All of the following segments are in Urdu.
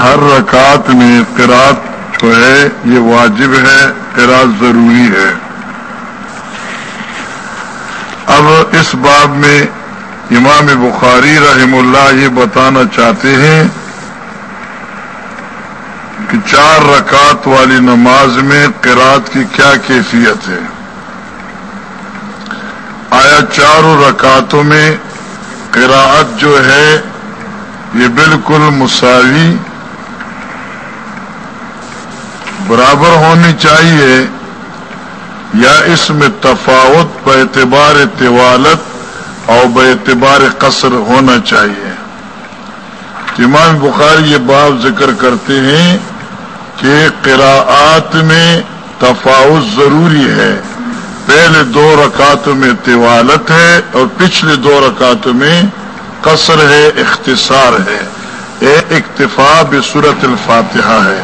ہر رکعت میں قرات جو ہے، یہ واجب ہے قرات ضروری ہے۔ اب اس باب میں امام بخاری رحم اللہ یہ بتانا چاہتے ہیں کہ چار رکعت والی نماز میں قرات کی کیا کیفیت ہے۔ آیا چاروں رکعتوں میں قراعت جو ہے یہ بالکل مساوی برابر ہونی چاہیے یا اس میں تفاوت بے اعتبار طوالت اور بے اعتبار قصر ہونا چاہیے۔ امام بخاری یہ باب ذکر کرتے ہیں کہ قراءات میں تفاوت ضروری ہے۔ پہلے دو رکعتوں میں طوالت ہے اور پچھلے دو رکعتوں میں قصر ہے اختصار ہے۔ یہ اکتفا بصورت الفاتحہ ہے۔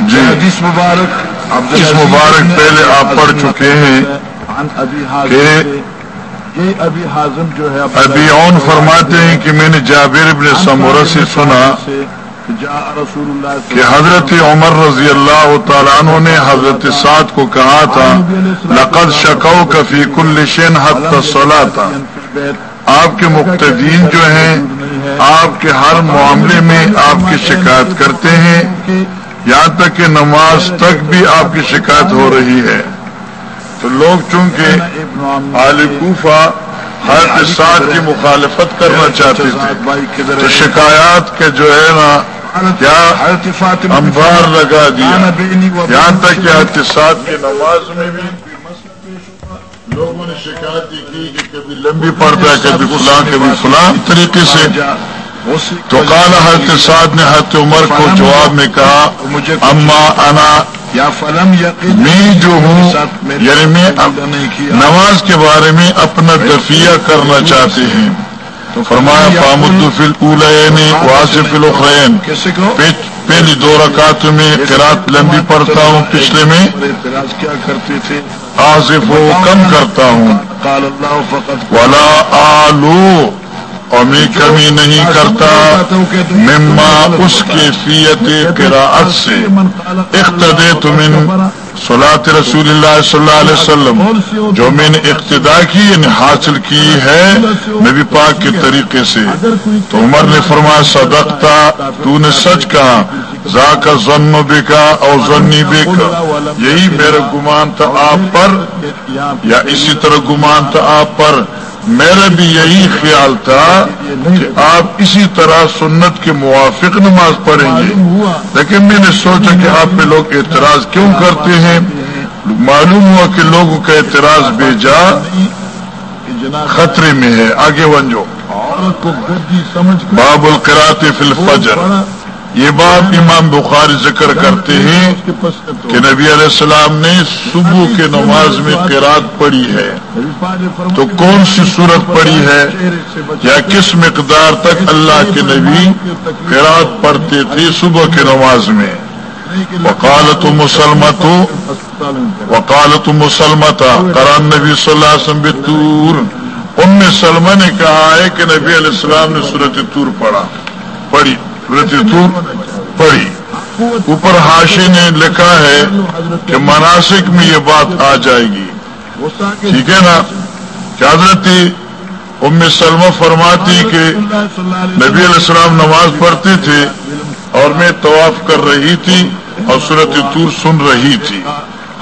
جی۔ حدیث مبارک۔ اس مبارک پہلے آپ پڑھ چکے ہیں کہ ابھی حاضم جو ہے ابھی اون فرماتے ہیں کہ میں نے جابر ابن سمورہ سے سنا کہ حضرت عمر رضی اللہ تعالیٰ عنہ نے حضرت سعد کو کہا تھا لقد شکو کفی کل شین حد تھا آپ کے مقتدین جو ہیں، آپ کے ہر معاملے میں آپ کی شکایت کرتے ہیں۔ یہاں تک کہ نماز تک بھی آپ کی شکایت ہو رہی ہے۔ تو لوگ چونکہ عال کوفہ ہر ساتھ کی مخالفت کرنا چاہتے تھے، تو شکایات کے جو ہے نا، کیا انبار لگا دیا۔ یہاں تک کہ احتساب کی نماز میں بھی لوگوں نے شکایت کی کہ کبھی لمبی پڑتا ہے کبھی فلاں کبھی فلاں طریقے سے۔ تو کالا حضرت سعد نے حضرت عمر کو جواب میں کہا، اما انا یا فلم میں جو ہوں یعنی میں نماز کے بارے میں اپنا دفیہ کرنا چاہتے ہیں۔ تو فرمایا فامد فل اولین واصف الخرین پہلی دو رکعت میں قرات لمبی پڑھتا ہوں، پچھلے میں۔ کیا کرتے تھے آصف و کم کرتا ہوں۔ ولا آلو اور میں کمی نہیں کرتا۔ مما اس کیفیت قراءت سے۔ اقتدے تمن سلاط رسول اللہ صلی اللہ علیہ وسلم جو میں نے اقتدا کی یعنی حاصل کی ہے نبی پاک کے طریقے سے۔ تو عمر نے فرمایا، صدقتا، تو نے سچ کہا۔ ذا کا ضن بکا اور ضنی بکا یہی میرا گمان تھا آپ پر، یا اسی طرح گمان تھا آپ پر۔ میرا بھی یہی خیال تھا کہ آپ اسی طرح سنت کے موافق نماز پڑھیں گے۔ لیکن میں نے سوچا کہ آپ پہ لوگ اعتراض کیوں کرتے ہیں؟ معلوم ہوا کہ لوگوں کا اعتراض بے جا خطرے میں ہے۔ آگے ونجو۔ باب القرات فی الفجر۔ یہ بات امام بخاری ذکر کرتے ہیں کہ نبی علیہ السلام نے صبح کے نماز میں قرآد پڑھی ہے۔ تو کون سی صورت پڑھی ہے؟ یا کس مقدار تک اللہ کے نبی قرآد پڑھتے تھے صبح کے نماز میں؟ وکالت مسلمت وکالت مسلمت قرآن نبی صلی اللہ علیہ وسلم بطور ام سلمہ نے کہا ہے کہ نبی علیہ السلام نے صورت تور پڑھا، پڑھی۔ پڑھی۔ اوپر ہاشی نے لکھا ہے کہ مناسک میں یہ بات آ جائے گی۔ ٹھیک ہے نا؟ حضرت ام سلمہ فرماتی کہ نبی علیہ السلام نماز پڑھتے تھے اور میں طواف کر رہی تھی اور صورت تور سن رہی تھی۔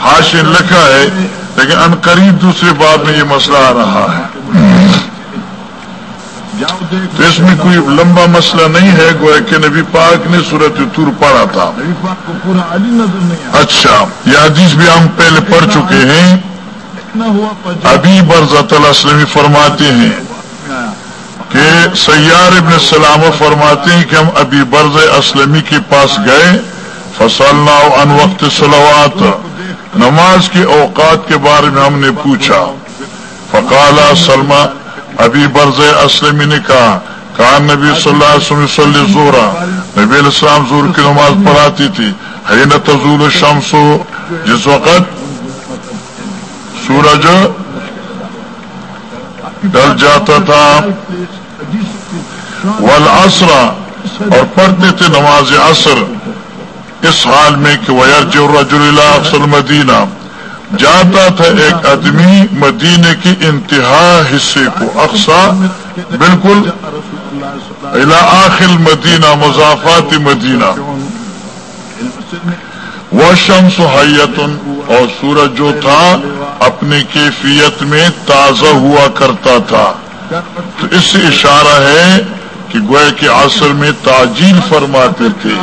ہاشی نے لکھا ہے لیکن ان قریب دوسرے بات میں یہ مسئلہ آ رہا ہے۔ تو اس میں کوئی لمبا مسئلہ نہیں ہے گویا کہ نبی پاک نے صورت تور پڑھا تھا۔ اچھا یہ حدیث بھی ہم پہلے پڑھ چکے ہیں۔ ابھی برزت السلمی فرماتے ہیں کہ سیار ابن سلام فرماتے ہیں کہ ہم ابھی برز اسلمی کے پاس گئے۔ فصل ان وقت سلوات نماز کے اوقات کے بارے میں ہم نے پوچھا۔ فقالا سلمہ ابھی برز اسلم نے کہا کہا نبی صلی اللہ علیہ وسلم زورا نبی علیہ السلام زور کی نماز پڑھاتی تھی۔ ہے نہ تزول شمس جس وقت سورج ڈل جاتا تھا ول اور پڑھتے تھے نماز عصر۔ اس حال میں کہ ویر جو رجول افسر مدینہ جاتا تھا ایک آدمی مدینے کی انتہا حصے کو اقسا بالکل آخر مدینہ مضافات مدینہ۔ وہ شمس حیتن اور سورج جو تھا اپنی کیفیت میں تازہ ہوا کرتا تھا۔ تو اس سے اشارہ ہے کہ گوئے کے عصر میں تاجیل فرماتے تھے۔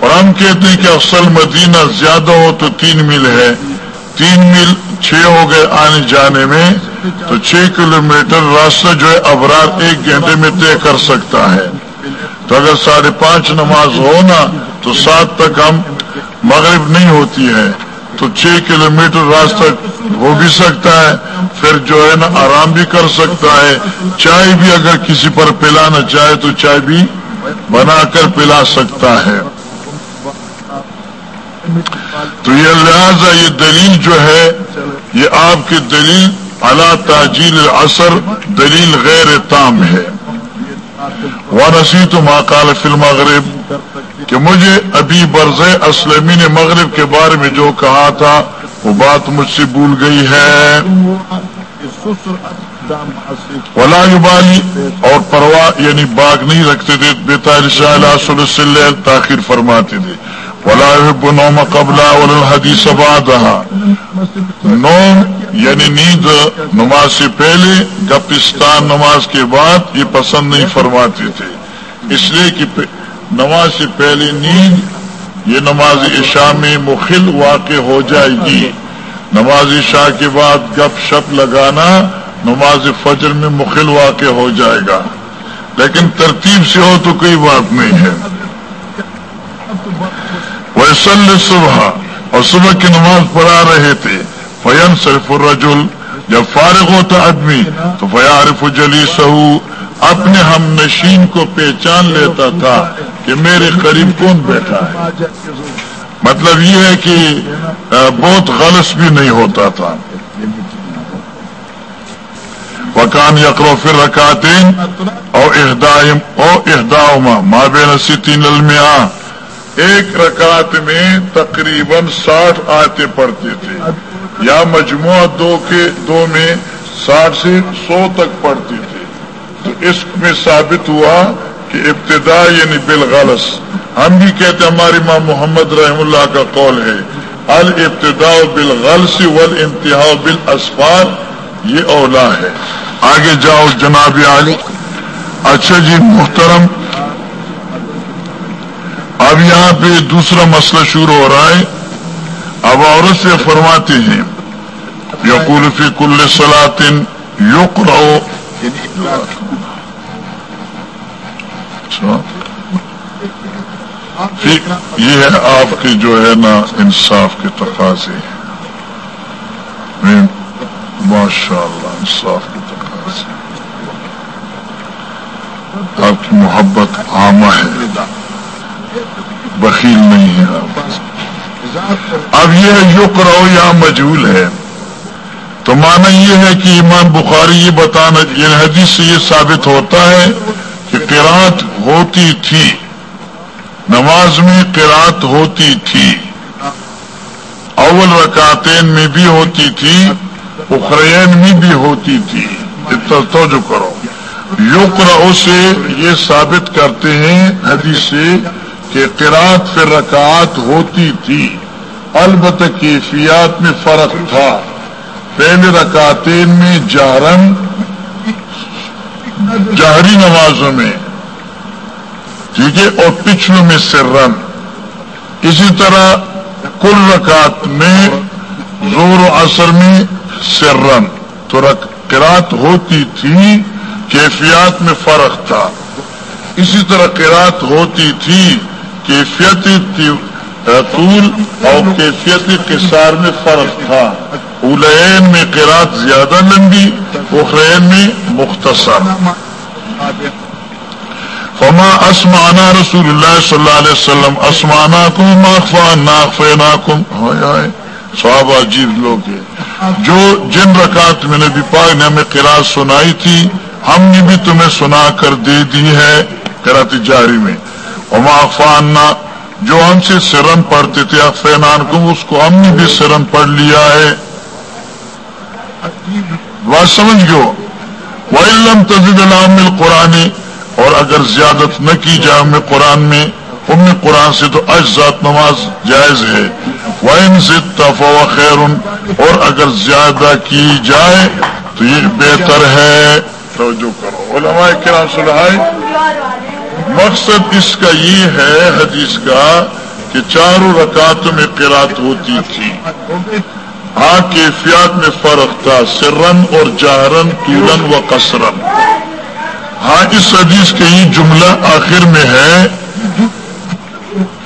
اور ہم کہتے ہیں کہ افسل مدینہ زیادہ ہو تو تین میل ہے۔ تین میل چھ ہو گئے آنے جانے میں، تو چھ کلومیٹر راستہ جو ہے ابرار ایک گھنٹے میں طے کر سکتا ہے۔ تو اگر ساڑھے پانچ نماز ہونا تو سات تک ہم مغرب نہیں ہوتی ہے۔ تو چھ کلو میٹر راستہ ہو بھی سکتا ہے، پھر جو ہے نا آرام بھی کر سکتا ہے۔ چائے بھی اگر کسی پر پلانا چاہے تو چائے بھی بنا کر پلا سکتا ہے۔ تو یہ لہذا یہ دلیل جو ہے، یہ آپ کی دلیل اللہ تاجیل اثر دلیل غیر تام ہے۔ وہ تو ماکال فلم غریب کہ مجھے ابھی برز اسلمی نے مغرب کے بارے میں جو کہا تھا، وہ بات مجھ سے بھول گئی ہے۔ ولا بالی اور پرواہ یعنی باغ نہیں رکھتے تھے، بے تاریخ تاخیر فرماتے تھے۔ ولا نوم قبلہ الحدیث نوم یعنی نیند نماز سے پہلے گپستان نماز کے بعد یہ پسند نہیں فرماتے تھے. اس لیے کہ نماز سے پہلی نیند یہ نماز عشاء میں مخل واقع ہو جائے گی. نماز عشاء کے بعد گپ شپ لگانا نماز فجر میں مخل واقع ہو جائے گا. لیکن ترتیب سے ہو تو کوئی بات نہیں ہے. ویسل صبح اور صبح کی نماز پڑھا رہے تھے۔ فین صرف الرجل۔ جب فارغ ہوتا آدمی، تو فیارف جلی سہو اپنے ہم نشین کو پہچان لیتا تھا کہ میرے قریب کون بیٹھا ہے۔ مطلب یہ ہے کہ بہت غلط بھی نہیں ہوتا تھا۔ وکان یقرو پھر رکھاتے اور احدائم او احداؤما ماں بے نسی المیا ایک رکعت میں تقریباً ساٹھ آتے پڑھتے تھے۔ یا مجموعہ دو کے دو میں ساٹھ سے سو تک پڑھتے تھے۔ تو اس میں ثابت ہوا کہ ابتدا یعنی بالغلس۔ ہم بھی کہتے ہیں ہماری ماں محمد رحم اللہ کا قول ہے البتدا بالغلس ول انتہا بال یہ اولا ہے۔ آگے جاؤ جناب علی اچھا جی محترم اب یہاں پہ دوسرا مسئلہ شروع ہو رہا ہے۔ اب عورت سے فرماتے ہیں، یقول فی کل سلاطن یوک رہو یہ ہے آپ کی جو ہے نا انصاف کے تقاضے۔ ماشاء اللہ انصاف کے تقاضے۔ آپ کی محبت عامہ ہے۔ بخیل نہیں ہے۔ اب یہ یق رہو یا مجھول ہے۔ تو مانا یہ ہے کہ امام بخاری یہ بتانا، یہ حدیث سے یہ ثابت ہوتا ہے کہ قرآت ہوتی تھی۔ نماز میں قرآت ہوتی تھی۔ اول رکعتین میں بھی ہوتی تھی، اخرین میں بھی ہوتی تھی۔ توجہ کرو۔ یوک رہو سے یہ ثابت کرتے ہیں حدیث سے کہ قرآت پھر رکعات ہوتی تھی، البتہ کیفیات میں فرق تھا۔ پہلے رکعتین میں جہرن جہری نمازوں میں، ٹھیک ہے، اور پچھلوں میں سرن اسی طرح کل رکعت میں زور و اثر میں سرن تو قرات ہوتی تھی، کیفیات میں فرق تھا۔ اسی طرح قرات ہوتی تھی کیفیت طول اور کیفیت قصار میں فرق تھا۔ اولین میں قرات زیادہ لمبی، اخرین میں مختصر۔ فما اسمانا رسول اللہ صلی اللہ علیہ وسلم اسمانا کو ماخوا ناخے ناکم عجیب لوگ ہیں۔ جو جن رکعت میں نبی پاک نے ہمیں قرآن سنائی تھی، ہم نے بھی تمہیں سنا کر دے دی ہے قرات جاری میں۔ اما فاننا جو ہم سے سرن پڑھتے تھے افینان کو اس کو ہم نے بھی سرن پڑھ لیا ہے۔ بات سمجھ گو وہ علم العام قرآن اور اگر زیادت نہ کی جائے ہمیں قرآن میں ام قرآن سے تو اجزات نماز جائز ہے۔ وہ ان سے تفا خیر اور اگر زیادہ کی جائے تو یہ بہتر ہے۔ توجہ کرو۔ علماء کرام سلائے مقصد اس کا یہ ہے حدیث کا کہ چاروں رکعتوں میں قرات ہوتی تھی۔ ہاں کیفیات میں فرق تھا، سرن اور جہرن تولن و کسرن ہاں اس حدیث کے یہ جملہ آخر میں ہے۔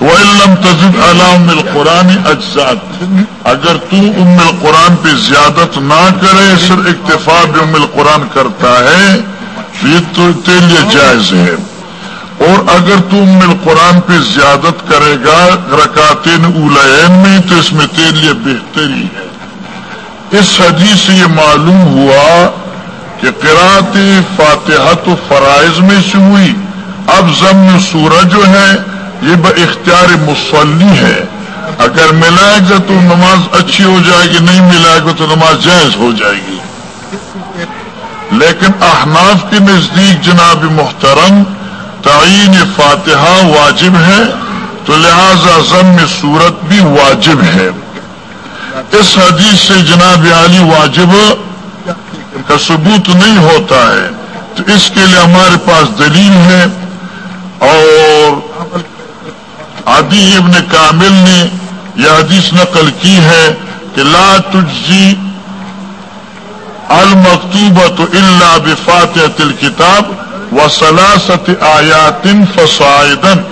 وہ علم تزد علام القرآن اجزاد اگر تو ام القرآن پہ زیادت نہ کرے، صرف اکتفا بھی ام القرآن کرتا ہے، یہ تو تیرے لیے جائز ہے۔ اور اگر تم مل قرآن پہ زیادت کرے گا رکاتین اولین میں، تو اس میں تیرے لیے بہتری ہے۔ اس حدیث سے یہ معلوم ہوا کہ قرات فاتحہ تو فرائض میں سے ہوئی۔ اب ضمن سورج جو ہے، یہ ب اختیار مسلی ہے۔ اگر ملائے گا تو نماز اچھی ہو جائے گی، نہیں ملائے گا تو نماز جائز ہو جائے گی۔ لیکن احناف کے نزدیک جناب محترم تعین فاتحہ واجب ہے، تو لہذا ضم صورت بھی واجب ہے۔ اس حدیث سے جناب علی واجب کا ثبوت نہیں ہوتا ہے۔ تو اس کے لیے ہمارے پاس دلیل ہے۔ اور عدی ابن کامل نے یہ حدیث نقل کی ہے کہ لا تجزی المکتوبت الا بفاتحة الكتاب و سلاست آیاتن فسائدن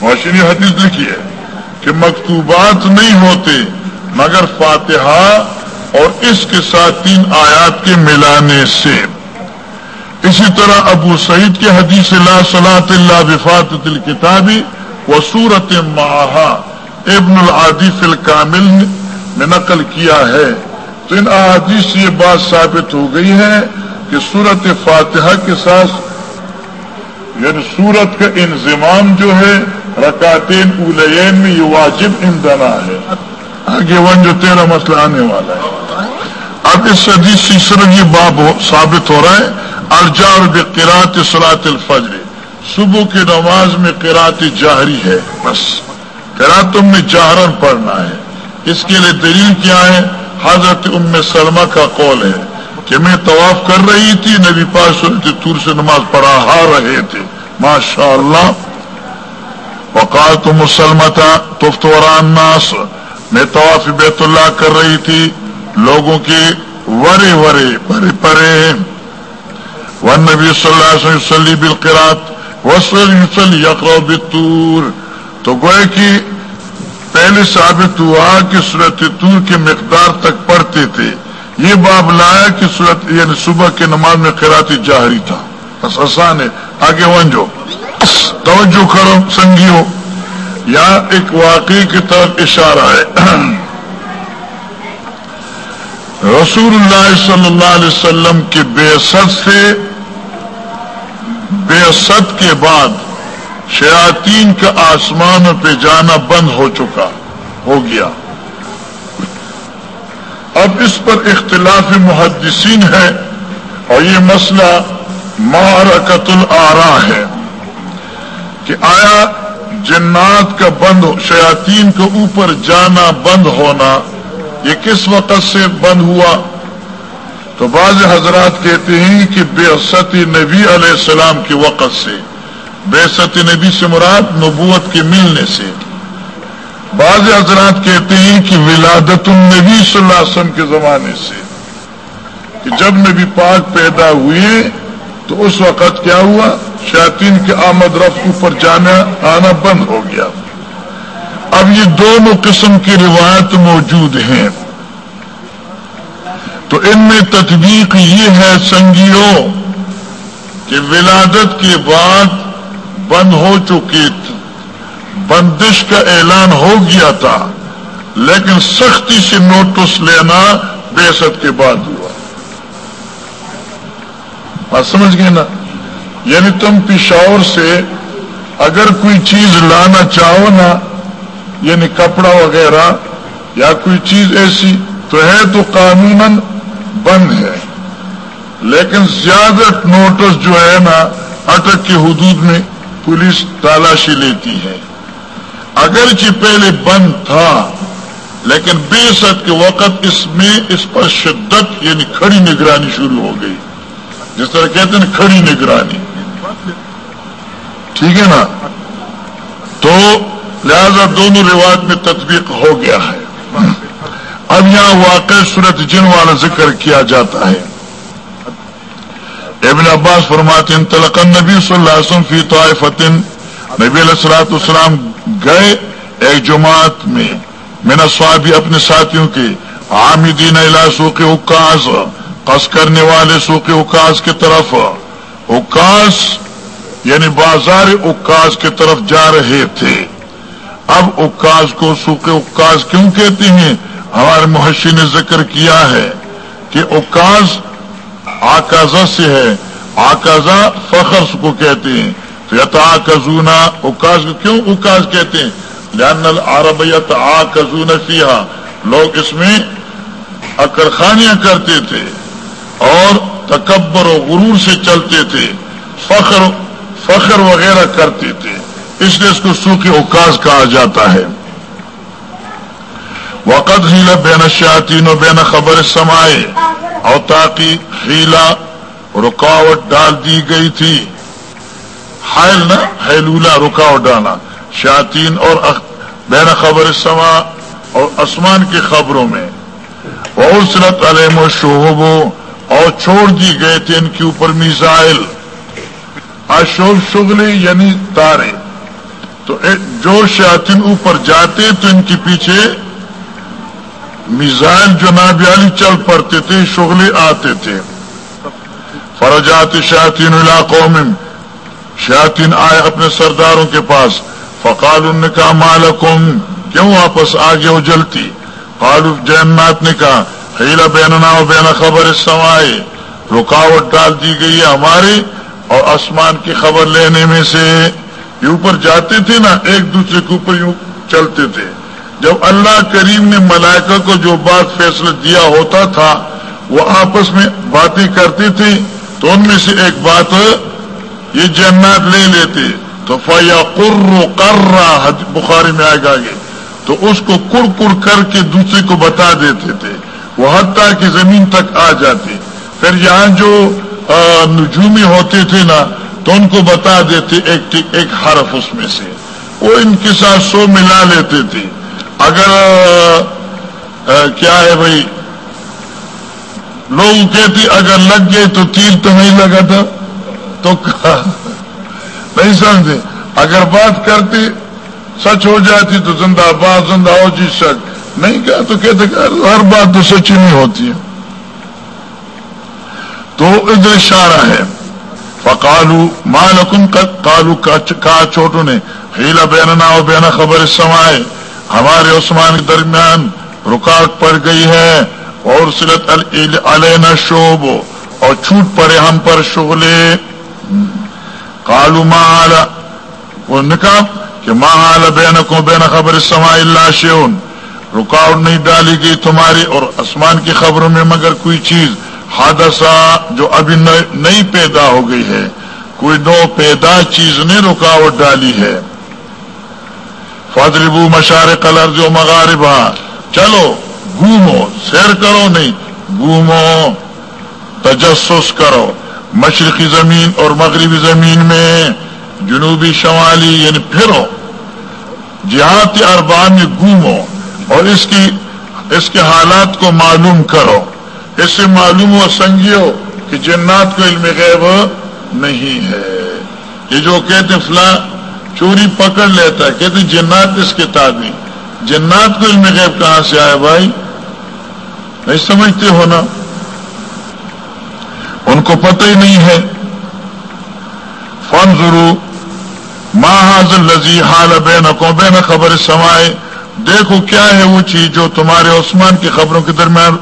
موشنی حدیث لکھی ہے کہ مکتوبات نہیں ہوتے، مگر فاتحہ اور اس کے ساتھ تین آیات کے ملانے سے۔ اسی طرح ابو سعید کے حدیث لا صلاۃ اللہ بفات الکتابی و سورت ماہا ابن العادی الکامل نے نقل کیا ہے۔ تو ان احادیث سے یہ بات ثابت ہو گئی ہے کہ سورت فاتحہ کے ساتھ یعنی سورت کا انضمام جو ہے رکاتین اولین میں یہ واجب اندنا ہے۔ آگے ون جو تیرا مسئلہ آنے والا ہے۔ اب اس حدیث سے صرف یہ باب ثابت ہو رہا ہے الجار بقرات سلاط الفجر۔ صبح کی نماز میں قرات جاہری ہے، بس۔ قراتم میں جاہرن پڑھنا ہے۔ اس کے لیے دلیل کیا ہے؟ حضرت ام سلمہ کا قول ہے۔ کہ میں طواف کر رہی تھی، نبی پاس تور سے نماز پڑھا ہا رہے تھے۔ ماشاء اللہ وقات مسلمتا تفتوران ناس میں طواف بیت اللہ کر رہی تھی۔ لوگوں کے ورے ورے پرے پرے۔ ون نبی صلی اللہ علیہ وسلم بالقرات وسل یوسل بتور تو گوئے کہ پہلے ثابت ہوا کہ صورت تور کے مقدار تک پڑھتے تھے۔ یہ باب لایا کہ صورت یعنی صبح کے نماز میں قراتی جاہری تھا۔ بس آسان ہے۔ آگے ونجو توجہ کرو، سنگیو۔ یا ایک واقعی کی طرف اشارہ ہے۔ رسول اللہ صلی اللہ علیہ وسلم کی بے ست سے بے کے بعد شیاطین کا آسمان پہ جانا بند ہو چکا، ہو گیا۔ اب اس پر اختلاف محدثین ہے اور یہ مسئلہ معرکت العرا ہے کہ آیا جنات کا بند شیاطین کے اوپر جانا بند ہونا یہ کس وقت سے بند ہوا؟ تو بعض حضرات کہتے ہیں کہ بے نبی علیہ السلام کے وقت سے بے نبی سے مراد نبوت کے ملنے سے۔ بعض حضرات کہتے ہیں کہ ولادت النبی صلی اللہ علیہ وسلم کے زمانے سے کہ جب نبی پاک پیدا ہوئے تو اس وقت کیا ہوا؟ شاطین کے آمد رفت اوپر جانا، آنا بند ہو گیا۔ اب یہ دونوں قسم کی روایت موجود ہیں۔ تو ان میں تطبیق یہ ہے سنگیوں کہ ولادت کے بعد بند ہو چکی بندش کا اعلان ہو گیا تھا، لیکن سختی سے نوٹس لینا بے کے بعد ہوا۔ بات سمجھ گئے نا؟ یعنی تم پشاور سے اگر کوئی چیز لانا چاہو نا یعنی کپڑا وغیرہ، یا کوئی چیز ایسی، تو ہے تو قانون بند ہے۔ لیکن زیادہ نوٹس جو ہے نا، اٹک کے حدود میں پولیس تالاشی لیتی ہے۔ اگرچہ پہلے بند تھا، لیکن بے ست کے وقت اس میں اس پر شدت یعنی کھڑی نگرانی شروع ہو گئی۔ جس طرح کہتے ہیں کھڑی نگرانی۔ ٹھیک ہے نا؟ تو لہذا دونوں رواج میں تطبیق ہو گیا ہے۔ اب یہاں واقع صورت جن والا ذکر کیا جاتا ہے۔ ابن عباس فرماتے ہیں تلقن نبی صلی اللہ علیہ وسلم فی طائفتن نبی علیہ السلاۃ السلام گئے ایک جماعت میں۔ مینا سوابی اپنے ساتھیوں کے عامدین سوق اکاس قص کرنے والے سوق اکاس کی طرف۔ اکاس یعنی بازار اکاس کی طرف جا رہے تھے۔ اب اکاس کو سوکھ اکاس کیوں کہتے ہیں؟ ہمارے محشی نے ذکر کیا ہے کہ اکاس آکازہ سے ہے۔ آکازہ فخر کو کہتے ہیں۔ یتا کزونا اکاس کو کیوں اکاس کہتے ہیں؟ لان العربیت آ کزون فیحا لوگ اس میں اکرخانیاں کرتے تھے اور تکبر و غرور سے چلتے تھے، فخر فخر وغیرہ کرتے تھے۔ اس لیے اس کو سوکھی اوکاس کہا جاتا ہے۔ وقت ہیلا بین شاطین و بین خبر سمائے اور تاکہ ہیلا رکاوٹ ڈال دی گئی تھی۔ حائل نا حیلولا رکاوٹ ڈالا شاطین اور بین خبر سما اور آسمان کی خبروں میں۔ اور سرت علم و شوہبو اور چھوڑ دی گئے تھے ان کے اوپر میزائل۔ اشوب شغلی یعنی تارے۔ تو جو شاطین اوپر جاتے تو ان کے پیچھے میزائل جو نابیالی چل پڑتے تھے شغلے آتے تھے۔ فرجات شاطین علاقوں میں شاطین آئے اپنے سرداروں کے پاس۔ فقال ان نے کہا مالکم، کیوں واپس آگے اجلتی؟ قالو جینات نے کہا ہیلا بیننا و بین خبر سوائے رکاوٹ ڈال دی گئی ہے ہماری اور آسمان کی خبر لینے میں سے۔ یہ اوپر جاتے تھے نا، ایک دوسرے کے اوپر یوں چلتے تھے۔ جب اللہ کریم نے ملائکہ کو جو بات فیصلہ دیا ہوتا تھا، وہ آپس میں باتیں کرتی تھی تو ان میں سے ایک بات یہ جنات لے لیتے، تو فیا قر کر بخاری میں آئے گا آگے تو اس کو کڑ کڑ کر کے دوسرے کو بتا دیتے تھے، وہ حتیٰ کہ زمین تک آ جاتے۔ پھر یہاں جو نجومی ہوتے تھے نا، تو ان کو بتا دیتے ایک ایک حرف اس میں سے۔ وہ ان کے ساتھ سو ملا لیتے تھے۔ اگر کیا ہے بھائی؟ لوگ کہتے، اگر لگ گئے تو تیر تو نہیں لگا تھا۔ تو نہیں سمجھے، اگر بات کرتی، سچ ہو جاتی تو زندہ باد، زندہ ہو جی سچ۔ نہیں کہا تو کہتے ہر بات تو سچی نہیں ہوتی ہے۔ تو ادھر اشارہ ہے۔ فقالو مالکن کالو کہا چھوٹوں نے ہیلا بیننا و بینا خبر سمائے ہمارے عثمان کے درمیان رکاوٹ پڑ گئی ہے۔ اور سلط علینا شوب اور چھوٹ پڑے ہم پر شغلے۔ کالو وہ نکا کہ ماں بین کو بین خبر سما اللہ شیون رکاوٹ نہیں ڈالی گئی تمہاری اور آسمان کی خبروں میں مگر کوئی چیز حادثہ جو ابھی نئی پیدا ہو گئی ہے. کوئی نو پیدا چیز نے رکاوٹ ڈالی ہے. فضربو مشار کلر جو مغاربہ. چلو، گھومو، سیر کرو نہیں، گھومو، تجسس کرو۔ مشرقی زمین اور مغربی زمین میں جنوبی شمالی یعنی پھرو جہاتی اربان میں گھومو اور اس کی، اس کے حالات کو معلوم کرو۔ اس سے معلوم ہو سنگیو کہ جنات کو علم غیب نہیں ہے۔ یہ جو کہتے فلاں چوری پکڑ لیتا ہے، کہتے جنات اس کتاب میں جنات کو علم غیب کہاں سے آئے بھائی؟ نہیں سمجھتے ہو نا؟ ان کو پتہ ہی نہیں ہے۔ فن ضرور ماں حاضر لذی حال بے نقو خبر سمائے دیکھو کیا ہے وہ چیز جو تمہارے عثمان کی خبروں کے درمیان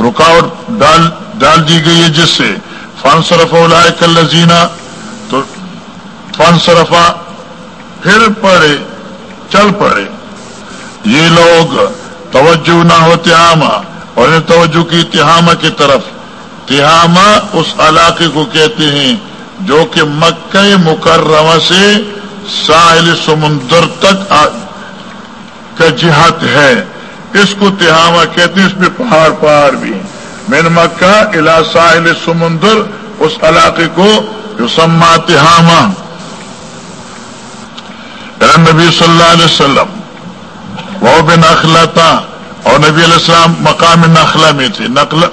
رکاوٹ ڈال ڈال دی گئی ہے جس سے۔ فن صرف کل لذینہ تو فن صرفا پھر پڑے، چل پڑے۔ یہ لوگ توجہ نہ ہو تہامہ اور توجہ کی تہامہ کی طرف۔ تہامہ اس علاقے کو کہتے ہیں جو کہ مکہ مکرمہ سے ساحل سمندر تک کا جہت ہے۔ اس کو تہامہ کہتے ہیں، اس میں پہاڑ پہاڑ بھی ہیں۔ مین مکہ الا ساحل سمندر، اس علاقے کو جو سما تہامہ۔ نبی صلی اللہ علیہ وسلم، وہ بھی نخلا تھا اور نبی علیہ السلام مقام نخلا میں تھے۔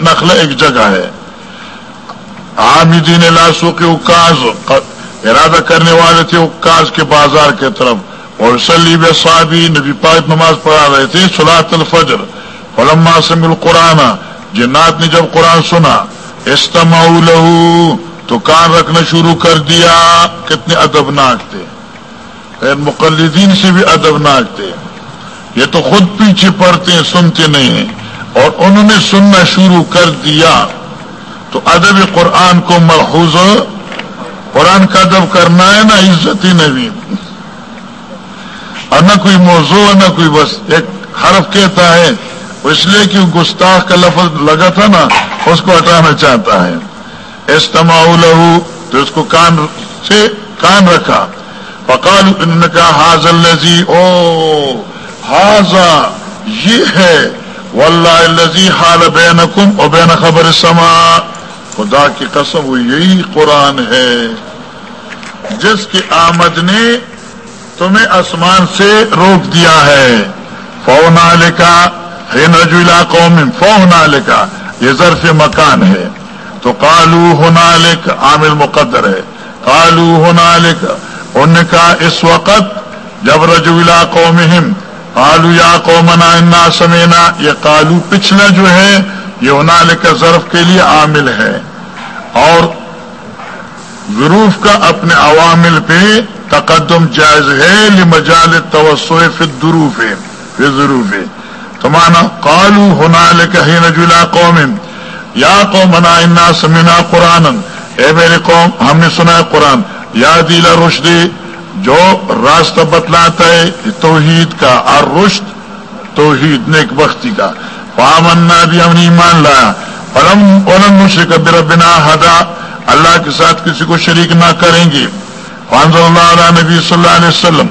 نخلا ایک جگہ ہے۔ عامدین لاسو کے اکاز ارادہ کرنے والے تھے اکاز کے بازار کے طرف. اور سلیب صحابی نبی پاک نماز پڑھا رہے تھے سلاط الفجر. علما سم القرآن، جنات نے جب قرآن سنا استماع لہو تو کان رکھنا شروع کر دیا، کتنے ادبناک تھے۔ خیر مقلدین سے بھی ادبناک تھے۔ یہ تو خود پیچھے پڑتے ہیں، سنتے نہیں ہیں۔ اور انہوں نے سننا شروع کر دیا۔ تو ادب قرآن کو محفوظ قرآن کا ادب کرنا ہے نا، عزت ہی نبی۔ اور نہ کوئی موضوع، نہ کوئی بس، ایک حرف کہتا ہے۔ اس لیے کہ گستاخ کا لفظ لگا تھا نا، اس کو ہٹانا چاہتا ہے۔ استماع لہو، تو اس کو کان سے کان رکھا۔ پکال ان کا حاضل نزی او حاضا یہ ہے۔ واللہ الذي حال بینکم و بین خبر سما خدا کی قسم وہ یہی قرآن ہے۔ جس کی آمد نے تمہیں آسمان سے روک دیا ہے۔ فونا لکھا ہے نجو علاقوں میں فونا لکھا یہ ظرف مکان ہے۔ تو کالو ہونا لکھ عامل مقدر ہے۔ کالو ہونا لکھ ان کا اس وقت جب رجو علاقوں میں کالو یا قومنا، انا سمینا یہ کالو پچھلا جو ہے یہ ہونا لکھا ظرف کے لیے عامل ہے اور ظروف کا اپنے عوامل پہ تقدم جائز ہے لمجال توسع فی دروف ہے ضرور تو مانا کالو ہونا لکھے نجلا قوم، یا قوم منا انا سمینا قرآن اے میرے قوم، ہم نے سنا ہے قرآن۔ یا دیلا رشدی جو راستہ بتلاتا ہے توحید کا، اور رشد توحید، نیک بختی کا۔ پامنا بھی ہم نے ایمان لایا علم مشرق بربنا ہدا اللہ کے ساتھ کسی کو شریک نہ کریں گے. فانض اللہ علیہ نبی صلی اللہ علیہ وسلم.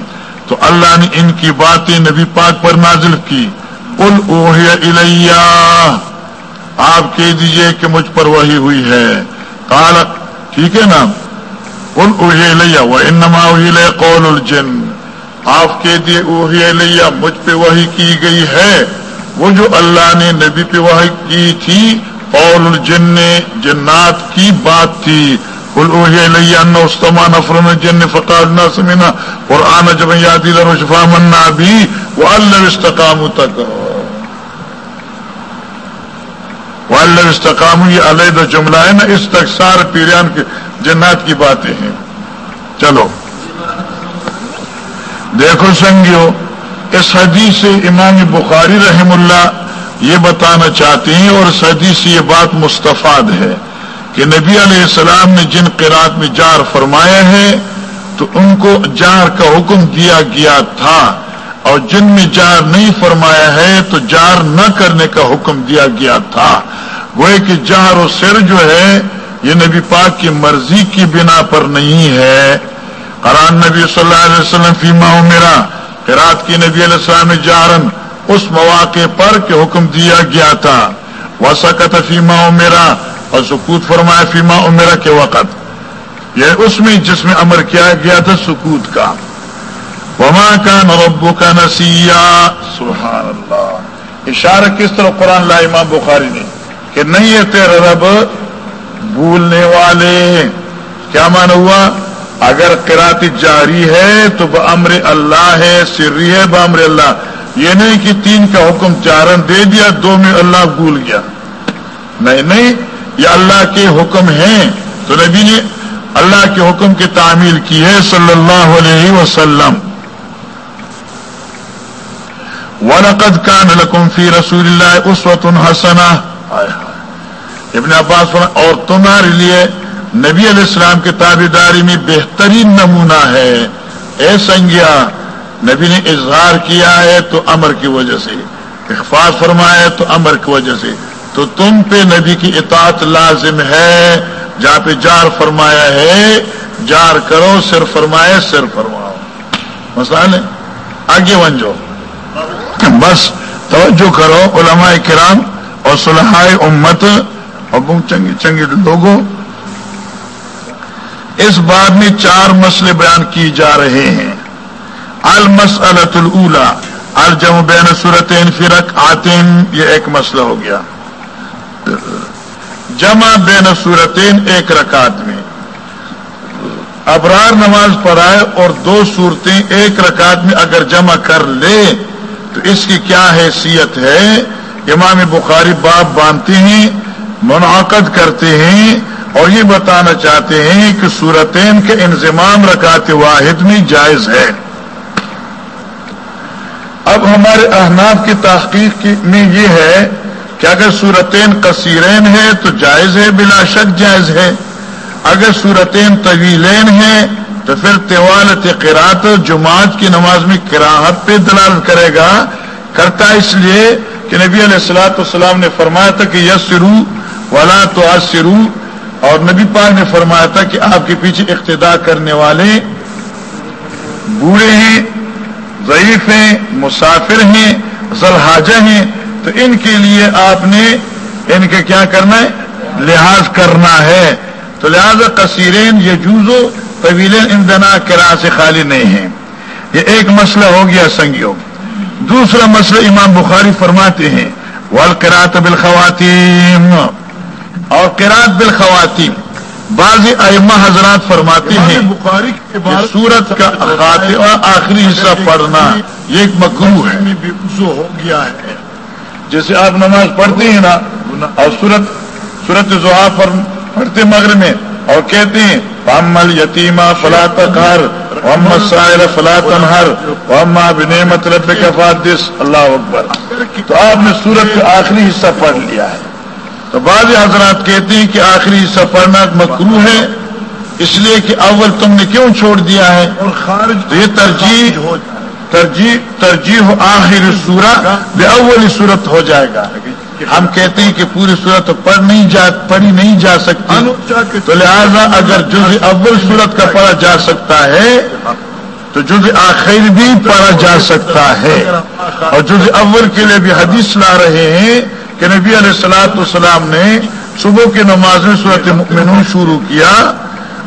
تو اللہ نے ان کی باتیں نبی پاک پر نازل کی. ال الیہ. آپ کہہ دیجیے کہ مجھ پر وہی ہوئی ہے. کال ٹھیک ہے نا؟ ال الیہ وہ انما لے قول الجن. آپ کہہ دیے اوہی لیا مجھ پہ وہی کی گئی ہے. وہ جو اللہ نے نبی پہ وہی کی تھی قول الجن جنات کی بات تھی۔ استما نفر جن فقال سمینا قرآن جب یادی شفا منا بھی۔ وہ اللہ استقام تک وہ اللہ استقام یہ علیحدہ جملہ ہے نا، اس تک سارے پیریان کے جنات کی باتیں ہیں۔ چلو۔ دیکھو سنگیو۔ اس حدیث سے امام بخاری رحم اللہ یہ بتانا چاہتے ہیں اور صدی سے یہ بات مستفاد ہے کہ نبی علیہ السلام نے جن قرآت میں جار فرمایا ہے، تو ان کو جار کا حکم دیا گیا تھا۔ اور جن میں جار نہیں فرمایا ہے، تو جار نہ کرنے کا حکم دیا گیا تھا۔ وہ کہ جار و سر جو ہے، یہ نبی پاک کی مرضی کی بنا پر نہیں ہے۔ قرآن نبی صلی اللہ علیہ وسلم فیما میرا قرآت کی نبی علیہ السلام جارن اس مواقع پر کہ حکم دیا گیا تھا۔ وہ سکت فیما میرا اور سکوت فرمایا فیما میرا کے وقت۔ یہ اس میں جس میں امر کیا گیا تھا سکوت کا۔ وما کا نربو کا نسیا سبحان اللہ اشارہ کس طرح قرآن لا امام بخاری نے کہ نہیں ہے تیرا رب بھولنے والے۔ کیا مان ہوا؟ اگر کراتی جاری ہے تو بمر اللہ ہے، سری ہے، بامر اللہ۔ یہ نہیں کہ تین کا حکم چارن دے دیا، دو میں اللہ بھول گیا۔ نہیں نہیں، یہ اللہ کے حکم ہیں۔ تو نبی نے اللہ کے حکم کی تعمیل کی ہے صلی اللہ علیہ وسلم۔ ورقد کان لکم فی رسول اللہ اس وقت حسنا ابن عباس اور تمہارے لیے نبی علیہ السلام کے تابے داری میں بہترین نمونہ ہے۔ اے سنگیا، نبی نے اظہار کیا ہے تو امر کی وجہ سے اخفاظ فرمایا ہے تو امر کی وجہ سے۔ تو تم پہ نبی کی اطاعت لازم ہے۔ جہاں پہ جار فرمایا ہے، جار کرو، سر فرمائے سر فرماؤ۔ مسئلہ ہے آگے بن جاؤ۔ بس توجہ کرو، علماء کرام اور صلحائے امت اور چنگے چنگے لوگوں۔ اس بات میں چار مسئلے بیان کیے جا رہے ہیں۔ المسلط الا الجم بین صورتین فرق آتین یہ ایک مسئلہ ہو گیا۔ جمع بین صورتین ایک رکعت میں۔ ابرار نماز پڑھائے اور دو صورتیں ایک رکعت میں اگر جمع کر لے، تو اس کی کیا حیثیت ہے؟ امام بخاری باپ باندھتے ہیں، منعقد کرتے ہیں اور یہ بتانا چاہتے ہیں کہ صورتین کے انضمام رکعت واحد میں جائز ہے۔ اب ہمارے احناف کی تحقیق میں یہ ہے کہ اگر صورتین کثیرین ہے تو جائز ہے، بلا شک جائز ہے۔ اگر صورتین طویلین ہیں تو پھر طوالت قرات جماعت کی نماز میں کراہت پہ دلال کرے گا۔ کرتا اس لیے کہ نبی علیہ السلاۃ والسلام نے فرمایا تھا کہ یس سرو ولا تو اور نبی پاک نے فرمایا تھا کہ آپ کے پیچھے اقتدا کرنے والے بوڑھے ہیں، ضعیف ہیں، مسافر ہیں زلحاجہ ہیں، تو ان کے لیے آپ نے ان کے کیا کرنا ہے؟ لحاظ کرنا ہے۔ تو لہذا کثیرین یہ جوزو طویل اندنا کرا سے خالی نہیں ہے یہ ایک مسئلہ ہو گیا سنگیوں۔ دوسرا مسئلہ امام بخاری فرماتے ہیں ول کراط بالخواتین اور کراط بالخواتین بعض ائمہ حضرات فرماتے ہیں بخاری سورت کا خاتمہ آخری حصہ پڑھنا یہ ایک مکرو ہے۔ ہو گیا ہے۔ جیسے آپ نماز پڑھتے ہیں نا اور سورت سورت زحا پر پڑھتے مغر میں اور کہتے ہیں پامل یتیمہ فلا تقہر محمد سائر فلا تنہر محمد بنعمت رب کا فادس اللہ اکبر۔ تو آپ نے سورت کا آخری حصہ پڑھ لیا ہے۔ تو بعض حضرات کہتے ہیں کہ آخری حصہ پڑھنا مکرو ہے اس لیے کہ اول تم نے کیوں چھوڑ دیا ہے؟ اور خارج تو یہ ترجیح ترجیح ترجیح آخر سورہ بے اول صورت ہو جائے گا۔ ہم کہتے ہیں کہ پوری صورت پڑھ نہیں جا پڑھی نہیں جا سکتی۔ تو لہذا اگر جز اول صورت کا پڑھا جا سکتا ہے تو جز آخر بھی پڑھا جا سکتا ہے۔ اور جز اول کے لیے بھی حدیث لا رہے ہیں کہ نبی علیہ السلاۃ والسلام نے صبح کی نماز میں صورت مؤمنون شروع کیا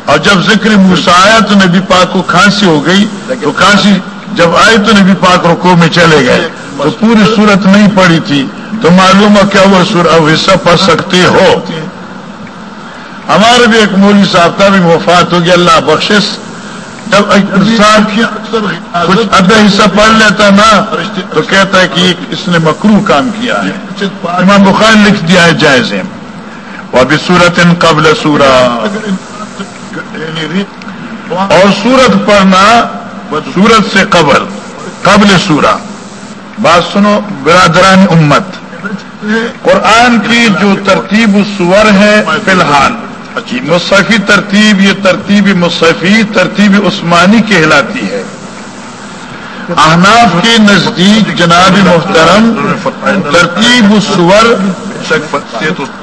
اور جب ذکر موسایا تو نبی پاک کو کھانسی ہو گئی، تو کھانسی جب آئے تو نبی پاک رکو میں چلے گئے۔ تو پوری صورت نہیں پڑی تھی۔ تو معلوم ہے کیا وہ حصہ پڑھ سکتے ہو۔ ہمارے بھی ایک مولوی صاحب کا بھی وفات ہو گیا، اللہ بخشش جب انسان کچھ ادھا حصہ پڑھ لیتا نا، تو کہتا ہے کہ اس نے مکرو کام کیا ہے۔ امام بخار لکھ دیا ہے جائز وہ ابھی سورت ان قبل سورا اور سورت پڑھنا سورت سے قبل قبل سورا بات سنو، برادران امت، قرآن کی جو ترتیب سور ہے، فی الحال۔ مصفی ترتیب یہ ترتیب مصفی ترتیب عثمانی کہلاتی ہے۔ احناف کے نزدیک جناب محترم ترتیب سور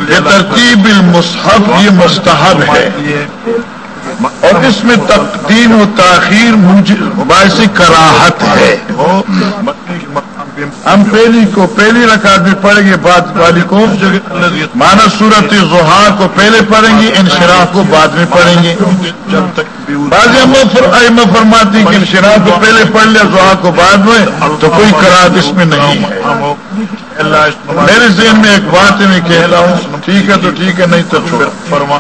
یہ ترتیب المصحف یہ مستحب ہے۔ اور اس میں تقدیم و تاخیر باعث کراہت ہے۔ ہم پہلی کو پہلی رکعت میں پڑھیں گے، بعد والی کو مانا صورت زحا کو پہلے پڑھیں گے، انشراح کو بعد میں پڑھیں گے۔ جب تک فرماتی کہ انشراح کو پہلے پڑھ لیا زحا کو بعد میں، تو کوئی کراہت اس میں نہیں میرے ذہن میں ایک بات میں کہہ رہا ہوں، ٹھیک ہے تو ٹھیک ہے، نہیں تو فرما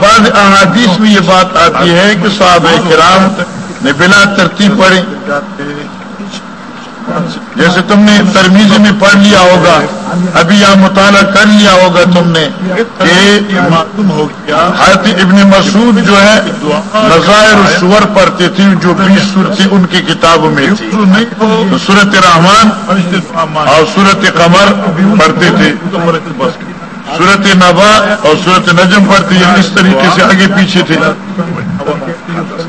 بعض احادیث میں یہ بات آتی ہے کہ صاحب کرام نے بلا ترتیب پڑھی۔ جیسے تم نے ترمیز میں پڑھ لیا ہوگا، ابھی یہاں مطالعہ کر لیا ہوگا تم نے کہ حضرت ابن مسعود جو ہے، نظائر سور پڑھتے تھے، جو بیس سور ان کی کتابوں میں تھی۔ صورت رحمان اور صورت قمر پڑھتے تھے۔ صورت نبا اور صورت نجم پڑھتی یعنی اس طریقے سے آگے پیچھے تھے۔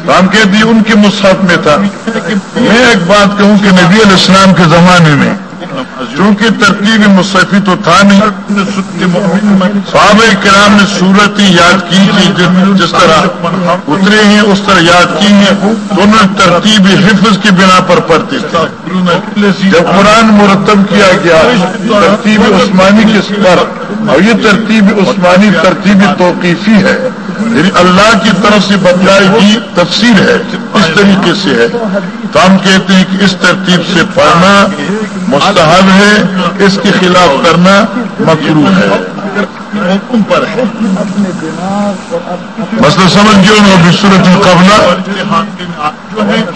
ہم کہتے ہیں ان کے مصحف میں تھا۔ میں ایک بات کہوں کہ نبی علیہ السلام کے زمانے میں چونکہ ترتیب مصحفی تو تھا نہیں، صحابہ کرام نے صورت ہی یاد کی تھی جس طرح اترے ہیں، اس طرح یاد کی ہیں۔ دونوں ترتیب حفظ کی بنا پر پڑھتے تھے۔ جب قرآن مرتب کیا گیا، ترتیب عثمانی کے پر اور یہ ترتیب عثمانی ترتیب توقیفی ہے۔ یعنی اللہ کی طرف سے بتلائی گئی تفسیر ہے اس طریقے سے ہے۔ تو ہم کہتے ہیں کہ اس ترتیب سے پڑھنا مستحب ہے، اس کے خلاف کرنا مکرو ہے۔ مسئلہ سمجھ گئے انہوں بھی صورت قبلہ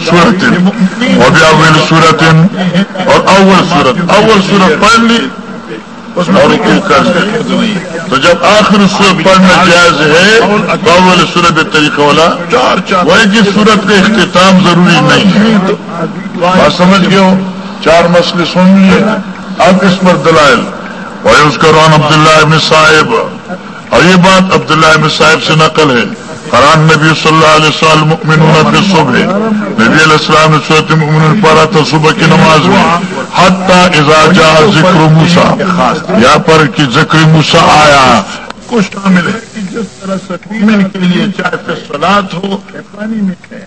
صورت اور بھی اول صورت اور اول صورت اول صورت پڑھ لی، اس میں رکو کر تو جب آخر صورت پڑھنا جائز ہے تو اول صورت طریقہ والا چار چار وہ کی صورت کا اختتام ضروری نہیں ہے۔ سمجھ گئے ہو؟ چار مسئلے سن لیے۔ اب اس پر دلائل۔ اور اس کا رون عبداللہ ابن صاحب۔ اور یہ بات عبداللہ ابن صاحب سے نقل ہے۔ قرآن نبی صلی اللہ علیہ وسلم مؤمنون فی صبح نبی علیہ السلام نے صورت مؤمنون پڑھا تھا صبح کی نماز میں حتی اذا جاء ذکر موسیٰ۔ یہاں پر کہ ذکر موسیٰ آیا۔ کو شامل ہے کہ جس طرح مومن کے لیے چاہے سلاد ہو پانی میں ہے